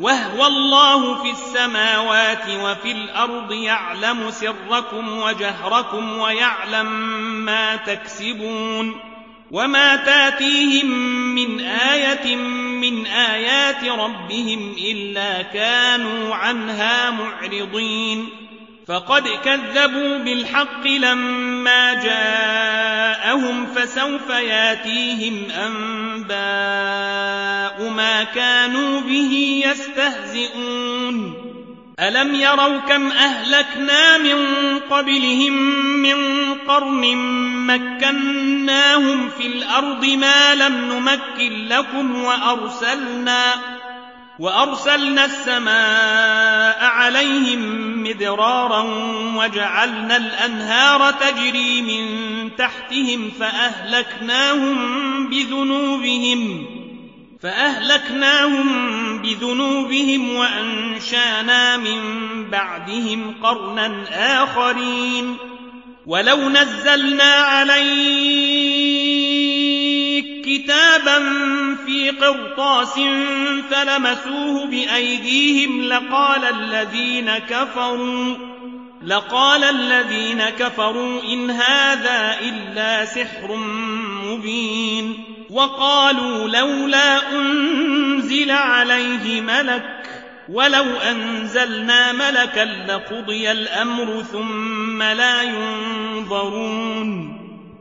وهو الله في السماوات وفي الأرض يعلم سركم وجهركم ويعلم ما تكسبون وما تاتيهم من آية من آيات ربهم إلا كانوا عنها معرضين فقد كذبوا بالحق لما جاءهم فسوف ياتيهم أنباء ما كانوا به يستهزئون. ألم يروا كم أهلكنا من قبلهم من قرن مكناهم في الأرض ما لم نمكن لكم وأرسلنا وأرسلنا السماء عليهم مدرارا وجعلنا الأنهار تجري من تحتهم فأهلكناهم بذنوبهم فأهلكناهم بذنوبهم وأنشانا من بعدهم قرنا آخرين ولو نزلنا عليك كتابا في قرطاس فلمسوه بأيديهم لقال الذين كفروا لقال الذين كفروا إن هذا إلا سحر مبين وقالوا لولا أنزل عليه ملك ولو أنزلنا ملكا لقضي الأمر ثم لا ينظرون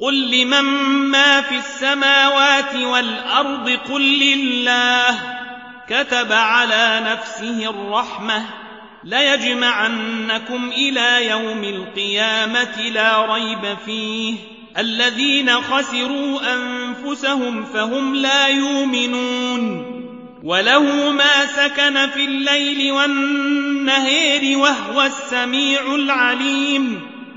قل لمن ما في السماوات والأرض قل لله كتب على نفسه الرحمة ليجمعنكم إلى يوم القيامة لا ريب فيه الذين خسروا أنفسهم فهم لا يؤمنون وله ما سكن في الليل والنهير وهو السميع العليم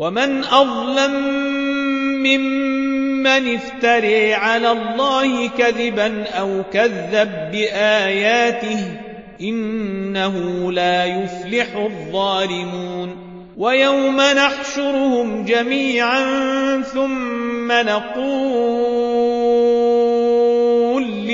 ومن أظلم ممن من افتري على الله كذبا أو كذب بآياته إنه لا يفلح الظالمون ويوم نحشرهم جميعا ثم نقول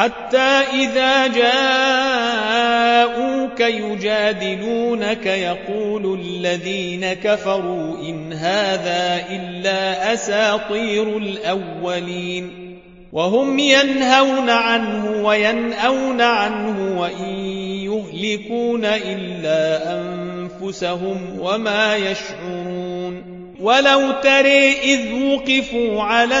حتى إذا جاءوك يجادلونك يقول الذين كفروا إن هذا إلا أساطير الأولين وهم ينهون عنه وينأون عنه وإن يهلكون إلا أنفسهم وما يشعرون ولو تري إذ وقفوا على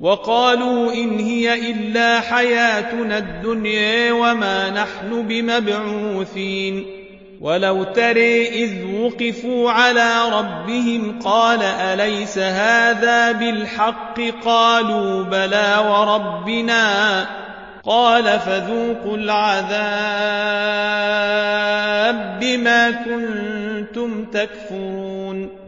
وقالوا إن هي إلا حياتنا الدنيا وما نحن بمبعوثين. ولو تري إذ وقفوا على ربهم قال أليس هذا بالحق؟ قالوا بلى وربنا. قال فذوقوا العذاب بما كنتم تكفرون.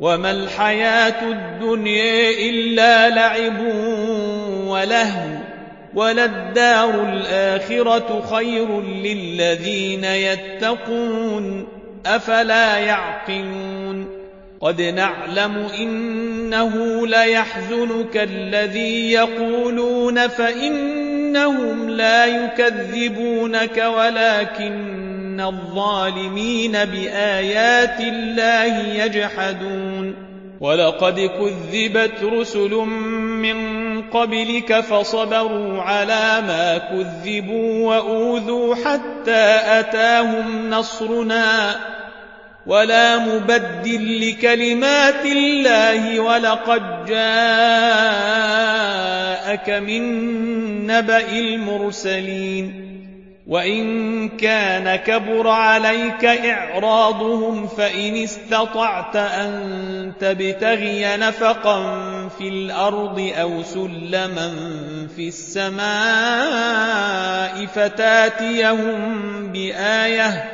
وما الحياة الدنيا إلا لعب ولهو وللدار الآخرة خير للذين يتقون أفلا يعقلون قد نعلم إنه ليحزنك الذي يقولون فإنهم لا يكذبونك ولكن إن الظالمين بآيات الله يجحدون ولقد كذبت رسل من قبلك فصبروا على ما كذبوا وأوذوا حتى أتاهم نصرنا ولا مبدل لكلمات الله ولقد جاءك من نبأ المرسلين وإن كان كبر عليك إعراضهم فإن استطعت أن تبتغي نفقا في الأرض أو سلما في السماء فتاتيهم بآية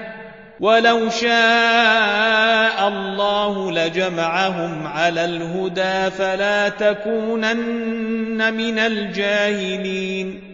ولو شاء الله لجمعهم على الهدى فلا تكونن من الجاهلين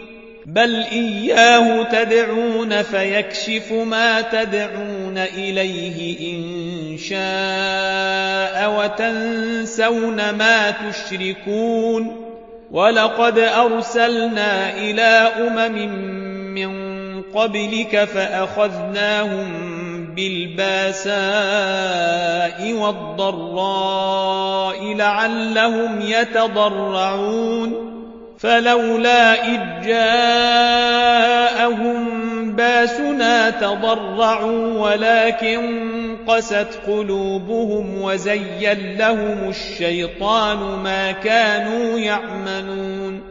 بل إياه تدعون فيكشف ما تدعون إليه إن شاء وتنسون ما تشركون ولقد أرسلنا إلى أمم من قبلك فأخذناهم بالباساء والضراء لعلهم يتضرعون فلولا إذ جاءهم باسنا تضرعوا ولكن قست قلوبهم وزين لهم الشيطان ما كانوا يعملون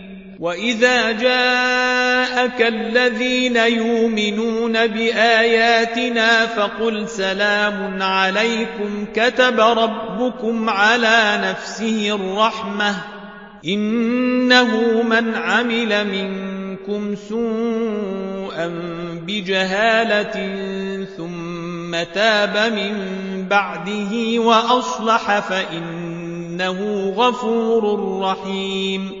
وإذا جاءك الذين يؤمنون بآياتنا فقل سلام عليكم كتب ربكم على نفسه الرحمة إنه من عمل منكم سوءا بجهالة ثم تاب من بعده وأصلح فإنه غفور رحيم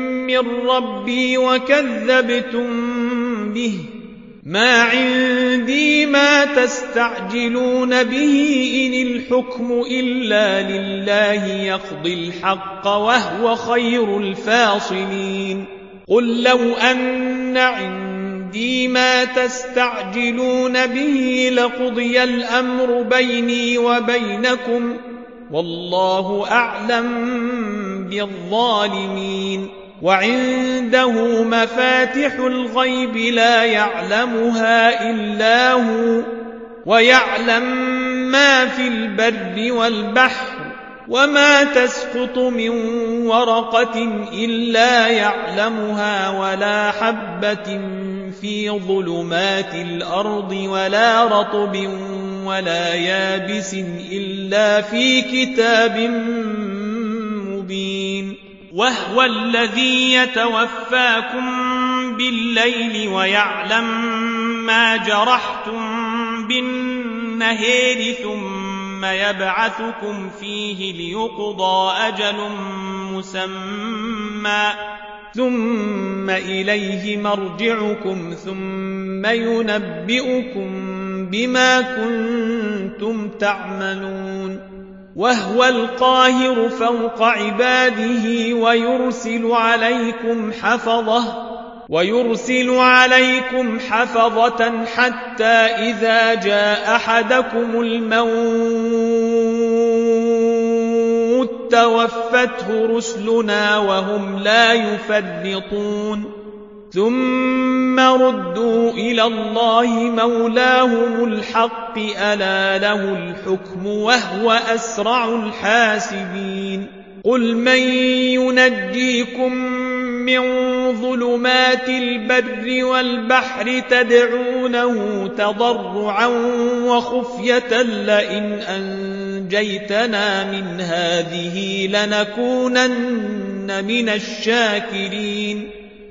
من ربي وكذبتم به. ما عندي ما تستعجلون به إن الحكم إلا لله يقضي الحق وهو خير الفاصلين. قل لو أن عندي ما تستعجلون به لقضي الأمر بيني وبينكم. والله أعلم بالظالمين. وعنده مفاتح الغيب لا يعلمها إلا هو ويعلم ما في البر والبحر وما تسقط من ورقة إلا يعلمها ولا حبة في ظلمات الأرض ولا رطب ولا يابس إلا في كتاب مبين. وهو الذي يتوفاكم بالليل ويعلم ما جرحتم بالنهار ثم يبعثكم فيه ليقضى أجل مسمى. ثم إليه مرجعكم ثم ينبئكم بما كنتم تعملون. وهو القاهر فوق عباده ويرسل عليكم حفظه ويرسل عليكم حفظة حتى إذا جاء أحدكم الموت توفته رسلنا وهم لا يفرطون. ثم ردوا إلى الله مولاهم الحق ألا له الحكم وهو أسرع الحاسبين. قل من ينجيكم من ظلمات البر والبحر تدعونه تضرعا وخفية لئن أنجيتنا من هذه لنكونن من الشاكرين.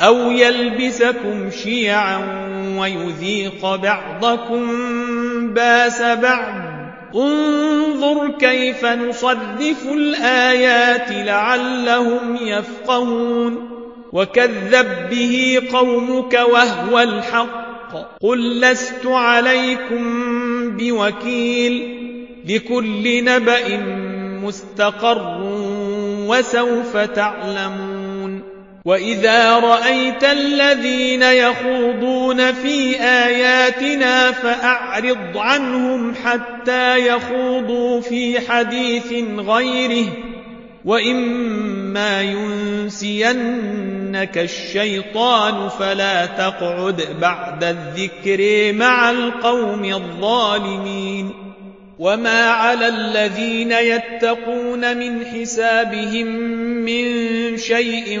أو يلبسكم شيعا ويذيق بعضكم باس بعض انظر كيف نصرف الآيات لعلهم يفقهون وكذب به قومك وهو الحق قل لست عليكم بوكيل لكل نبأ مستقر وسوف تعلمون وإذا رأيت الذين يخوضون في آياتنا فأعرض عنهم حتى يخوضوا في حديث غيره وإما ينسينك الشيطان فلا تقعد بعد الذكر مع القوم الظالمين وما على الذين يتقون من حسابهم من شيء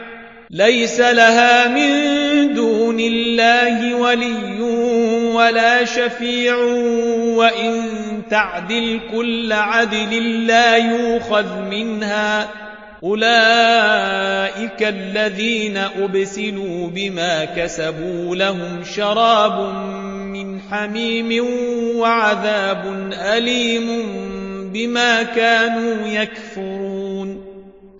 ليس لها من دون الله ولي ولا شفيع وإن تعدل كل عدل لا يوخذ منها. أولئك الذين أبسلوا بما كسبوا لهم شراب من حميم وعذاب أليم بما كانوا يكفرون.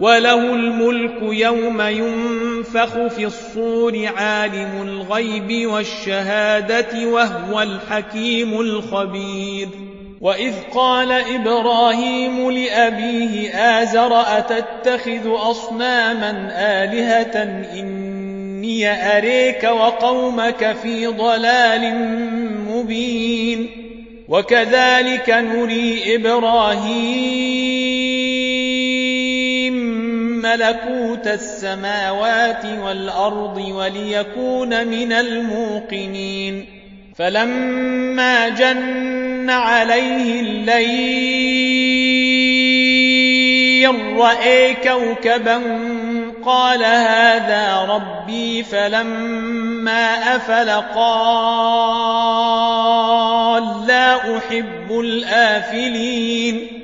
وله الملك يوم ينفخ في الصور عالم الغيب والشهادة وهو الحكيم الخبير. وإذ قال إبراهيم لأبيه آزر أتتخذ أصناما آلهة إني أريك وقومك في ضلال مبين. وكذلك نري إبراهيم ملكوت السماوات والأرض وليكون من الموقنين. فلما جن عليه الليل رأي كوكبا قال هذا ربي فلما أفل قال لا أحب الآفلين.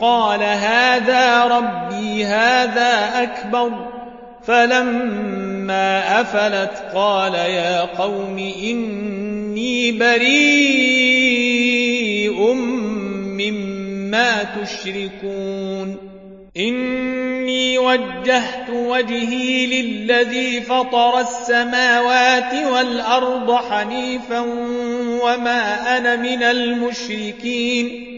قال هذا ربي هذا أكبر. فلما أفلت قال يا قوم إني بريء مما تشركون. إني وجهت وجهي للذي فطر السماوات والأرض حنيفا وما أنا من المشركين.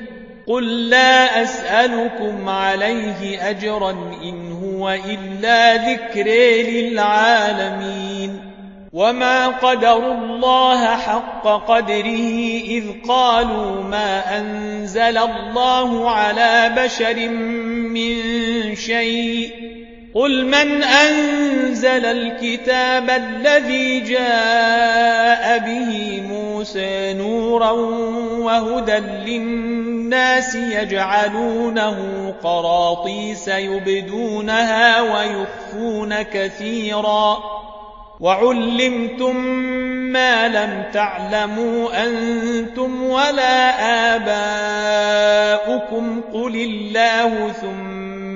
قل لا أسألكم عليه أجرا إن هو إلا ذكر للعالمين وما قدروا الله حق قدره إذ قالوا ما أنزل الله على بشر من شيء قل من أنزل الكتاب الذي جاء به موسى نورا وهدى للناس يجعلونه قراطيس يبدونها ويخفون كثيرا وعلمتم ما لم تعلموا أنتم ولا آباؤكم قل الله ثم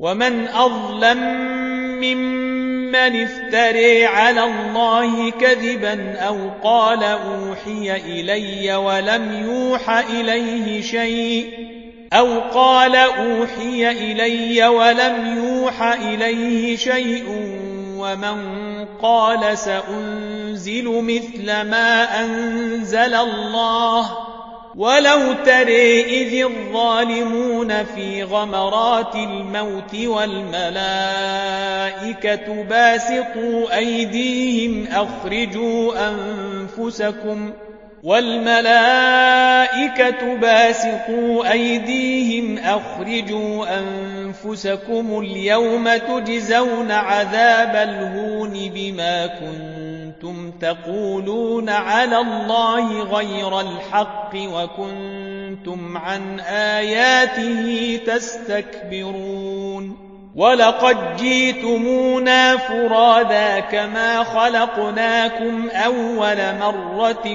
ومن أظلم ممن افتري على الله كذبا أو قال أوحي إلي ولم يوح إليه شيء أو قال أوحي إلي ولم يوح إليه شيء ومن قال سأنزل مثل ما أنزل الله ولو تري إذ الظالمون في غمرات الموت والملائكة باسطوا أيديهم أخرجوا أنفسكم والملائكة باسطوا أيديهم أخرجوا أنفسكم اليوم تجزون عذاب الهون بما كنتم تقولون على الله غير الحق وكنتم عن آياته تستكبرون ولقد جيتمونا فرادا كما خلقناكم أول مرة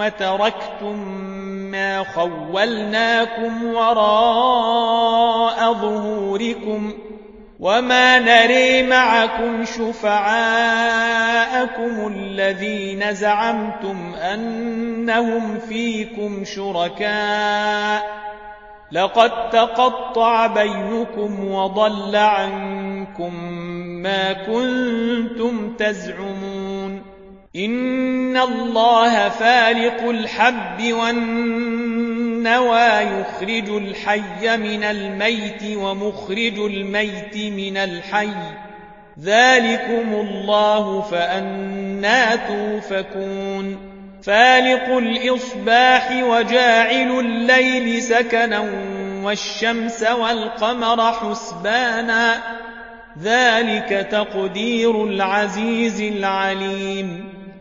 وتركتم ما خولناكم وراء ظهوركم وما نري معكم شفعاءكم الذين زعمتم أنهم فيكم شركاء لقد تقطع بينكم وضل عنكم ما كنتم تزعمون إن الله فالق الحب والنوى يخرج الحي من الميت ومخرج الميت من الحي ذلكم الله فأنا توفكون فالق الإصباح وجاعل الليل سكنا والشمس والقمر حسبانا ذلك تقدير العزيز العليم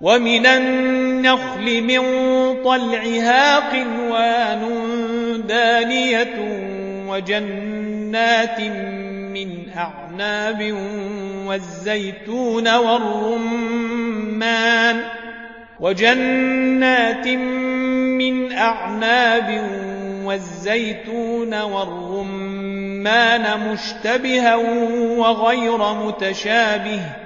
ومن النخل من طلعها قنوان دانية وجنات من أعناب والزيتون والرمان وجنات من أعناب والزيتون والرمان مشتبها وغير متشابه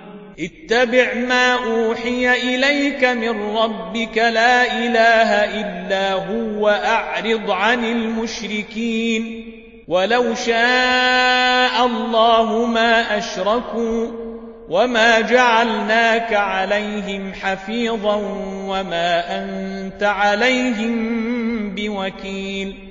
اتبع ما أوحي إليك من ربك لا إله إلا هو أعرض عن المشركين ولو شاء الله ما أشركوا وما جعلناك عليهم حفيظا وما أنت عليهم بوكيل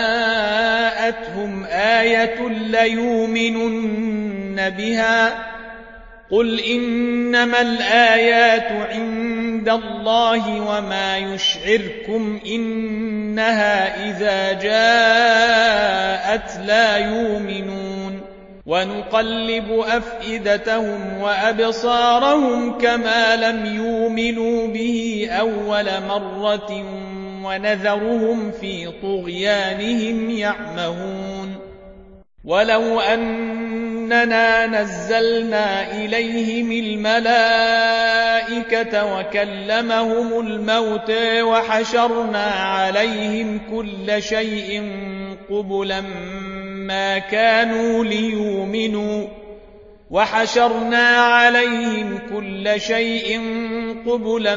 جاءتهم آية ليؤمنن بها قل إنما الآيات عند الله وما يشعركم إنها إذا جاءت لا يؤمنون ونقلب أفئدتهم وأبصارهم كما لم يؤمنوا به أول مرة ونذرهم في طغيانهم يعمهون ولو أننا نزلنا إليهم الملائكة وكلمهم الموت وحشرنا عليهم كل شيء قبلا ما كانوا ليؤمنوا وحشرنا عليهم كل شيء قبلا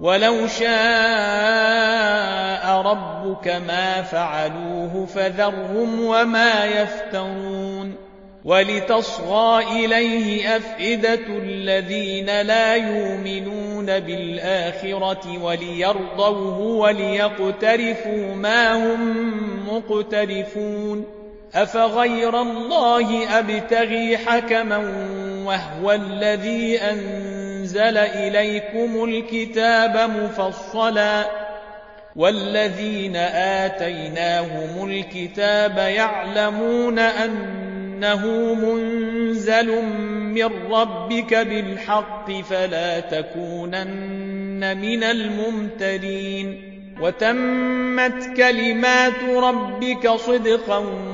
ولو شاء ربك ما فعلوه فذرهم وما يفترون ولتصغى إليه أفئدة الذين لا يؤمنون بالآخرة وليرضوه وليقترفوا ما هم مقترفون أفغير الله أبتغي حكما وهو الذي أنزل إليكم الكتاب مفصلا والذين آتيناهم الكتاب يعلمون أنه منزل من ربك بالحق فلا تكونن من الممترين وتمت كلمات ربك صدقا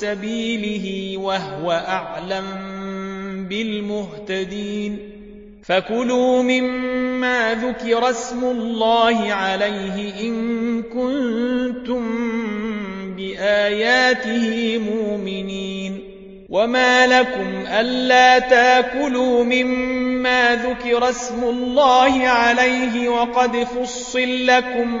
سبيله وهو أعلم بالمهتدين. فكلوا مما ذكر اسم الله عليه إن كنتم بآياته مؤمنين. وما لكم ألا تاكلوا مما ذكر اسم الله عليه وقد فصل لكم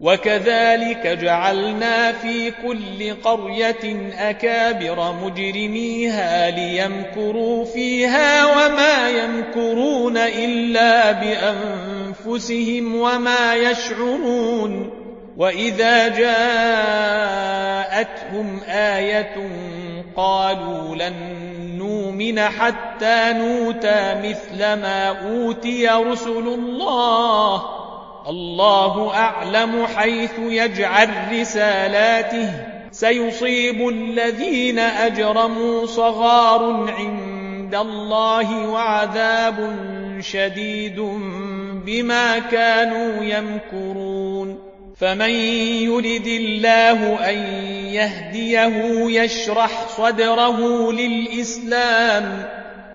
وكذلك جعلنا في كل قرية أكابر مجرميها ليمكروا فيها وما يمكرون إلا بأنفسهم وما يشعرون وإذا جاءتهم آية قالوا لن نؤمن حتى نوتى مثل ما أوتي رسل الله الله أعلم حيث يجعل رسالاته. سيصيب الذين أجرموا صغار عند الله وعذاب شديد بما كانوا يمكرون. فمن يرد الله أن يهديه يشرح صدره للإسلام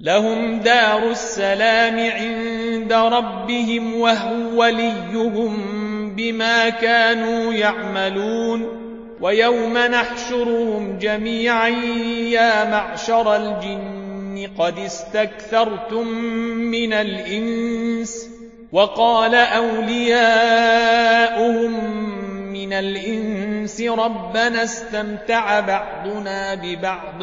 لهم دار السلام عند ربهم وهو وليهم بما كانوا يعملون. ويوم نحشرهم جميعا يا معشر الجن قد استكثرتم من الإنس. وقال أولياؤهم من الإنس ربنا استمتع بعضنا ببعض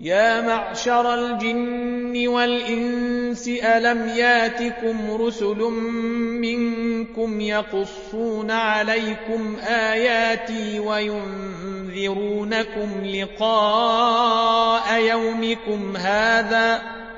يا معشر الجن والإنس ألم ياتكم رسل منكم يقصون عليكم آياتي وينذرونكم لقاء يومكم هذا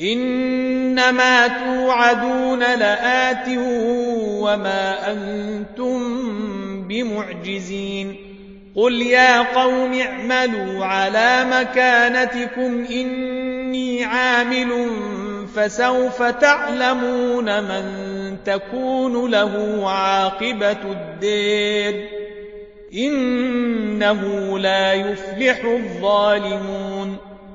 إنما توعدون لآت وما أنتم بمعجزين. قل يا قوم اعملوا على مكانتكم إني عامل فسوف تعلمون من تكون له عاقبة الدير. إنه لا يفلح الظالمون.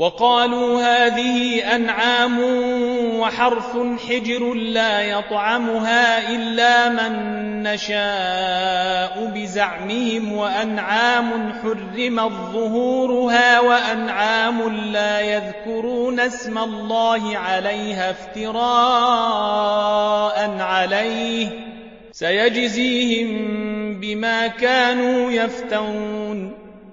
وقالوا هذه أنعام وحرث حجر لا يطعمها إلا من نشاء بزعمهم وأنعام حرمت ظهورها وأنعام لا يذكرون اسم الله عليها افتراء عليه سيجزيهم بما كانوا يفترون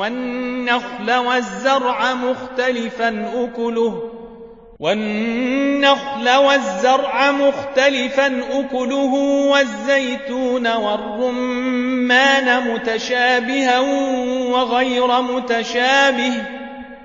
والنخل والزرع مختلفا أكله. والنخل والزرع مختلفا أكله والزيتون والرمان متشابها وغير متشابه.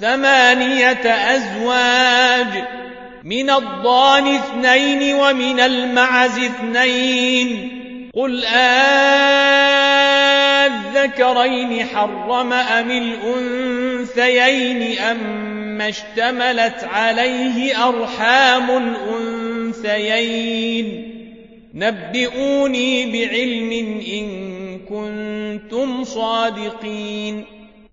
ثمانية أزواج من الضان اثنين ومن المعز اثنين. قل آذكرين حرم أم الأنثيين أم اشتملت عليه أرحام الأنثيين. نبئوني بعلم إن كنتم صادقين.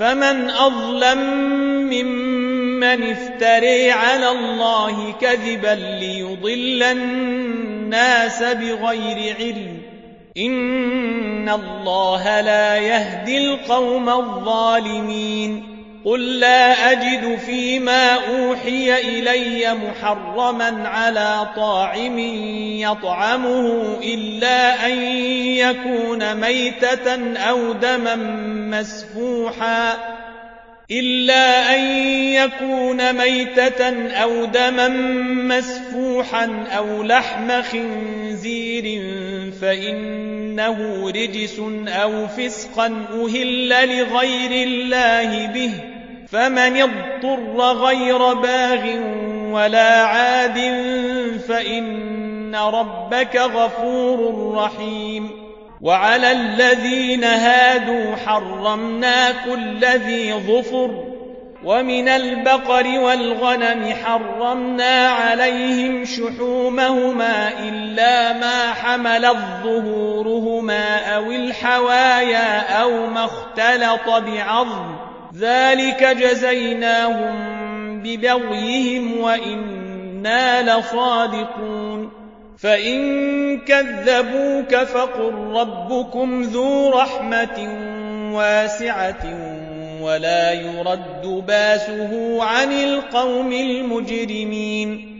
فمن أظلم ممن افتري على الله كذبا ليضل الناس بغير علم. إن الله لا يهدي القوم الظالمين. قل لا أجد فيما أوحي إلي محرما على طاعم يطعمه إلا أن يكون ميتة أو دما مسفوحا إلا أن يكون ميتة أو دما مسفوحا أو لحم خنزير فإنه رجس أو فسقا أهل لغير الله به فمن اضطر غير باغ ولا عاد فإن ربك غفور رحيم. وعلى الذين هادوا حرمنا كل ذي ظفر ومن البقر والغنم حرمنا عليهم شحومهما إلا ما حملت ظهورهما أو الحوايا أو ما اختلط بعظم. ذلك جزيناهم ببغيهم وإنا لصادقون. فإن كذبوك فقل ربكم ذو رحمة واسعة ولا يرد باسه عن القوم المجرمين.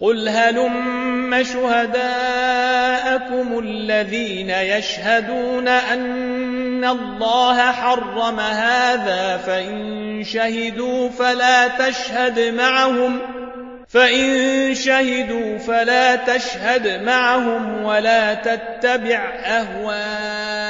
قل هلم شهداءكم الذين يشهدون أن الله حرم هذا فإن شهدوا فلا تشهد معهم فإن شهدوا فلا تشهد معهم ولا تتبع أهواء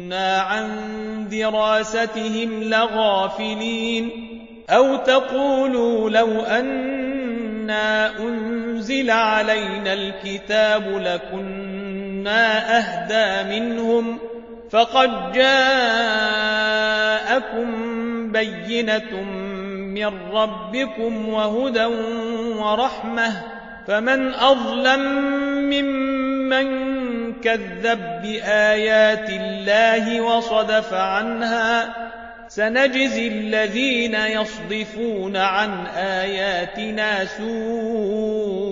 عن دراستهم لغافلين أو تقولوا لو أنا أنزل علينا الكتاب لكنا أهدى منهم فقد جاءكم بينة من ربكم وهدى ورحمة فمن أظلم ممن كذب بآيات الله وصدف عنها سنجزي الذين يصدفون عن آياتنا سوء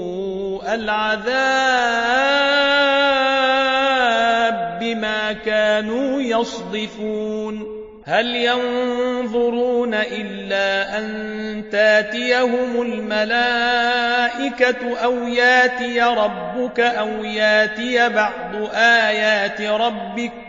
العذاب بما كانوا يصدفون. هل ينظرون إلا أن تاتيهم الملائكة أو ياتي ربك أو ياتي بعض آيات ربك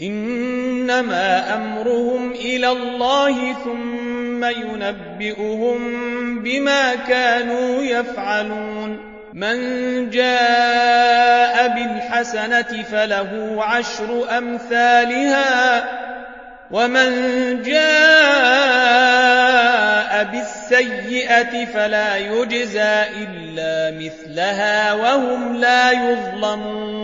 إنما أمرهم إلى الله ثم ينبئهم بما كانوا يفعلون. من جاء بالحسنة فله عشر أمثالها ومن جاء بالسيئة فلا يجزى إلا مثلها وهم لا يظلمون.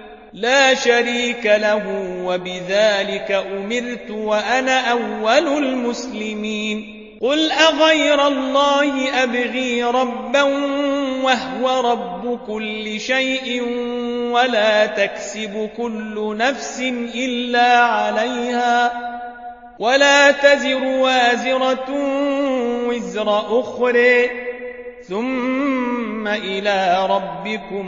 لا شريك له وبذلك أمرت وأنا أول المسلمين. قل أغير الله أبغي ربا وهو رب كل شيء ولا تكسب كل نفس إلا عليها ولا تزر وازرة وزر أخرى. ثم إلى ربكم